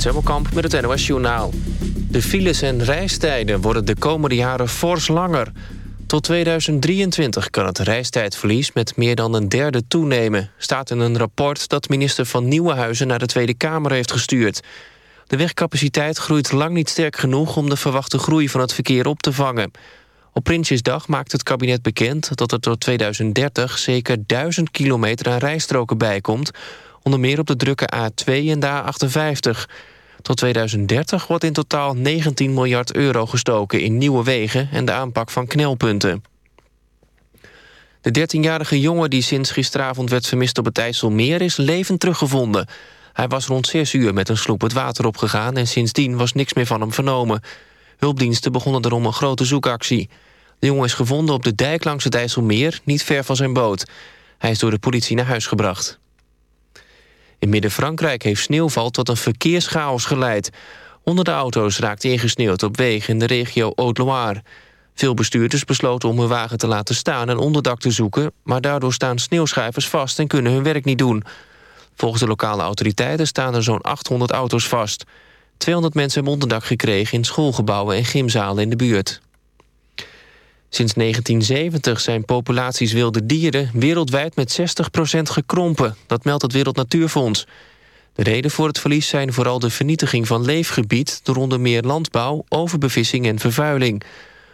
Frits met het NOS Journaal. De files en reistijden worden de komende jaren fors langer. Tot 2023 kan het reistijdverlies met meer dan een derde toenemen... staat in een rapport dat minister van Nieuwenhuizen naar de Tweede Kamer heeft gestuurd. De wegcapaciteit groeit lang niet sterk genoeg... om de verwachte groei van het verkeer op te vangen. Op Prinsjesdag maakt het kabinet bekend dat er tot 2030... zeker 1000 kilometer aan rijstroken bijkomt... onder meer op de drukke A2 en de A58... Tot 2030 wordt in totaal 19 miljard euro gestoken in nieuwe wegen en de aanpak van knelpunten. De 13-jarige jongen die sinds gisteravond werd vermist op het IJsselmeer is levend teruggevonden. Hij was rond 6 uur met een sloep het water opgegaan en sindsdien was niks meer van hem vernomen. Hulpdiensten begonnen erom een grote zoekactie. De jongen is gevonden op de dijk langs het IJsselmeer, niet ver van zijn boot. Hij is door de politie naar huis gebracht. In Midden-Frankrijk heeft sneeuwval tot een verkeerschaos geleid. Honderden auto's raakten ingesneeuwd op wegen in de regio Haute-Loire. Veel bestuurders besloten om hun wagen te laten staan en onderdak te zoeken... maar daardoor staan sneeuwschuivers vast en kunnen hun werk niet doen. Volgens de lokale autoriteiten staan er zo'n 800 auto's vast. 200 mensen hebben onderdak gekregen in schoolgebouwen en gymzalen in de buurt. Sinds 1970 zijn populaties wilde dieren wereldwijd met 60% gekrompen. Dat meldt het Wereld Natuurfonds. De reden voor het verlies zijn vooral de vernietiging van leefgebied... door onder meer landbouw, overbevissing en vervuiling.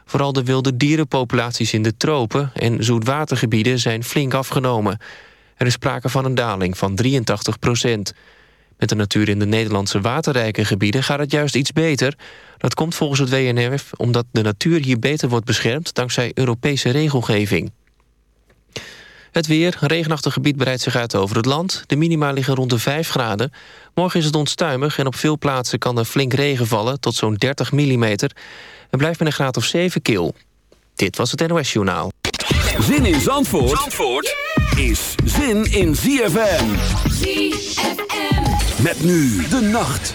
Vooral de wilde dierenpopulaties in de tropen en zoetwatergebieden zijn flink afgenomen. Er is sprake van een daling van 83 procent. Met de natuur in de Nederlandse waterrijke gebieden gaat het juist iets beter. Dat komt volgens het WNF omdat de natuur hier beter wordt beschermd... dankzij Europese regelgeving. Het weer, een regenachtig gebied breidt zich uit over het land. De minima liggen rond de 5 graden. Morgen is het onstuimig en op veel plaatsen kan er flink regen vallen... tot zo'n 30 mm. Het blijft met een graad of 7 kil. Dit was het NOS Journaal. Zin in Zandvoort, Zandvoort is zin in ZFM. ZFM. Met nu de nacht.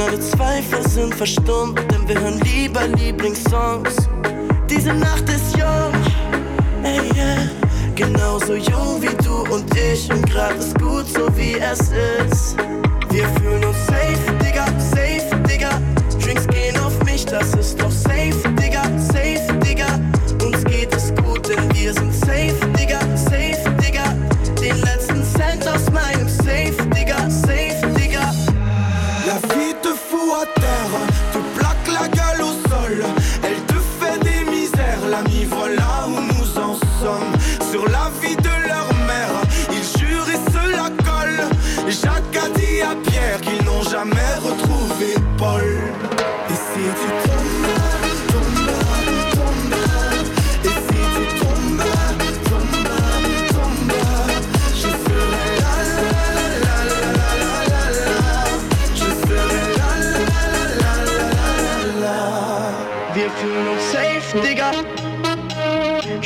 Und alle Zweifel sind verstummt, denn wir hören lieber Lieblingssongs. Diese Nacht ist jung, ey, yeah. Genauso jung wie du und ich. Und gerade ist gut, so wie es ist. Wir fühlen uns safe.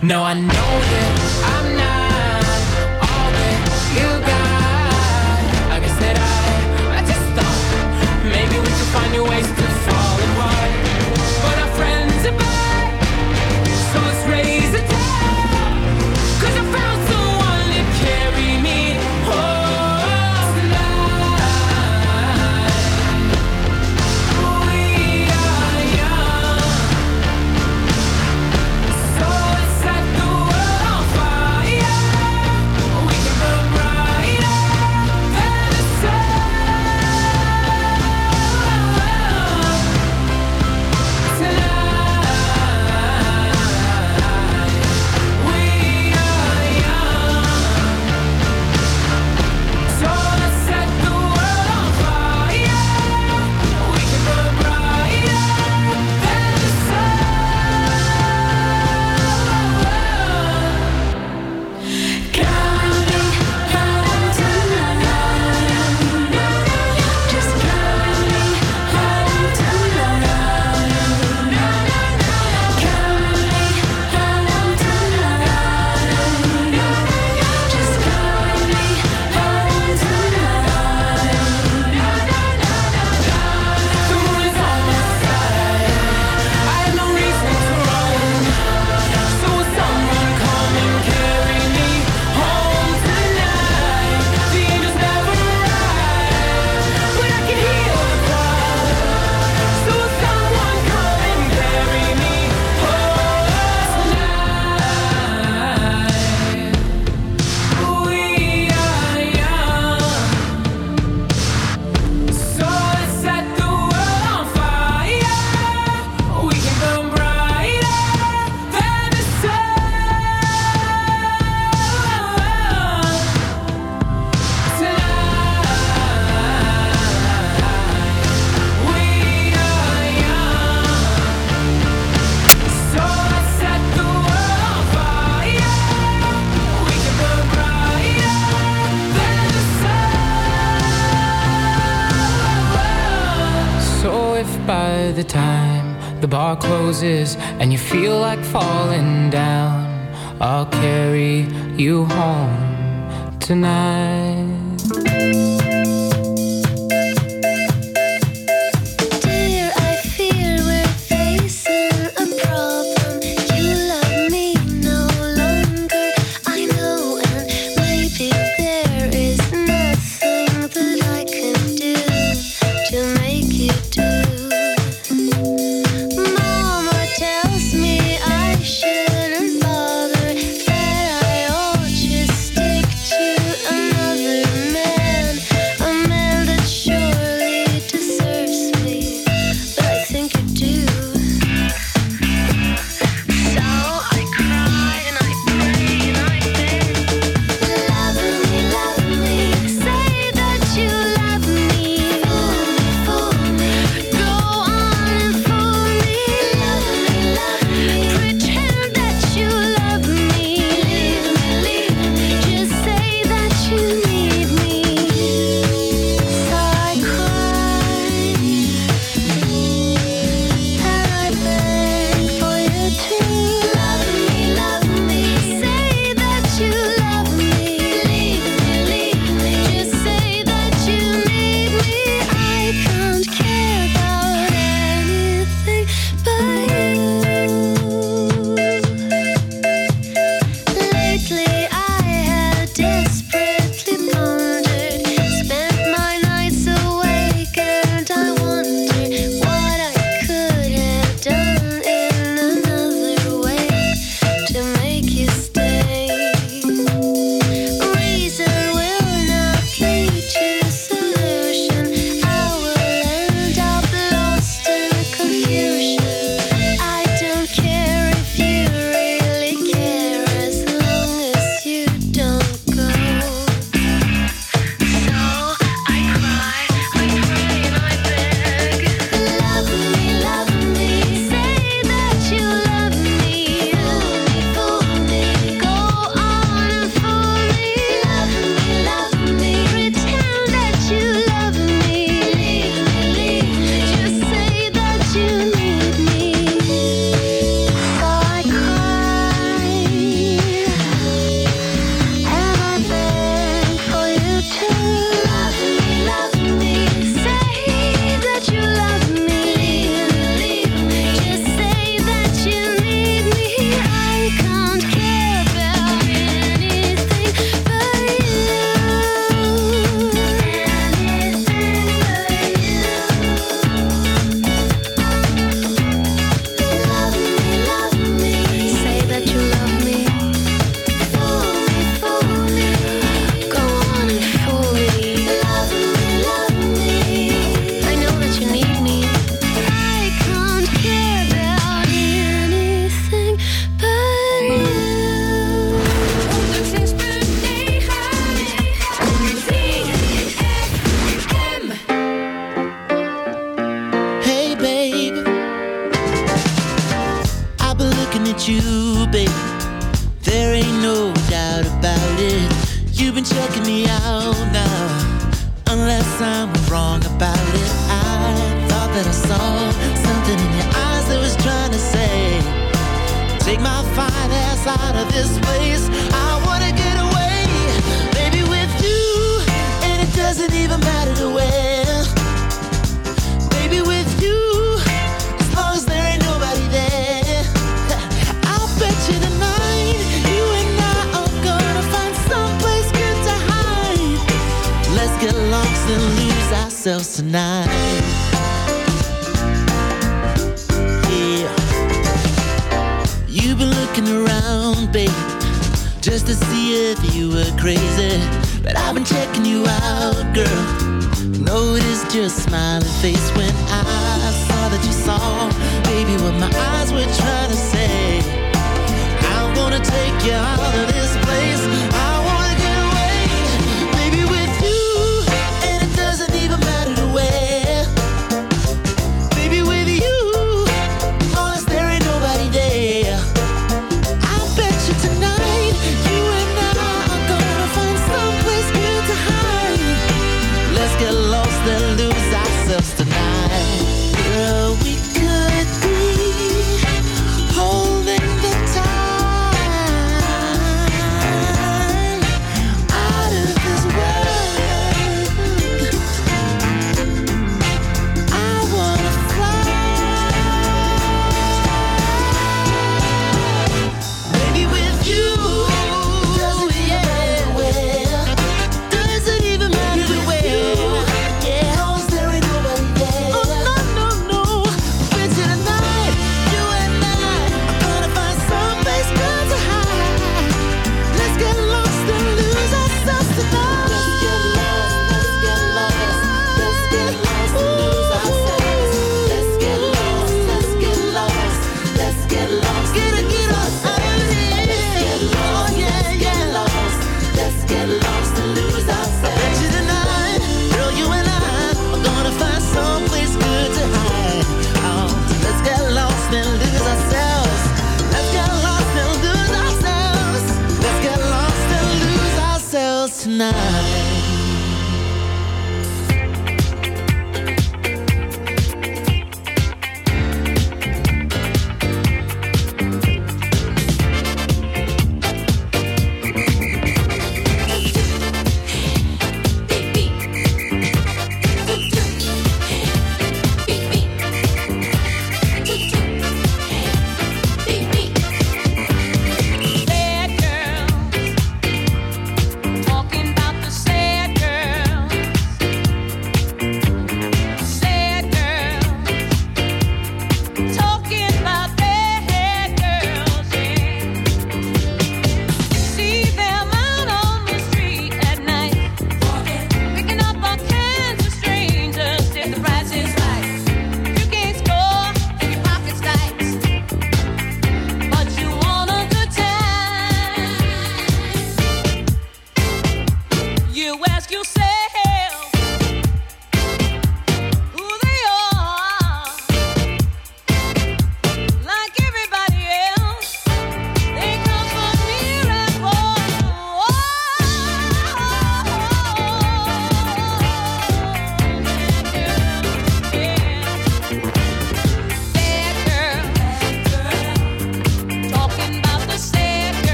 No, I know that I'm not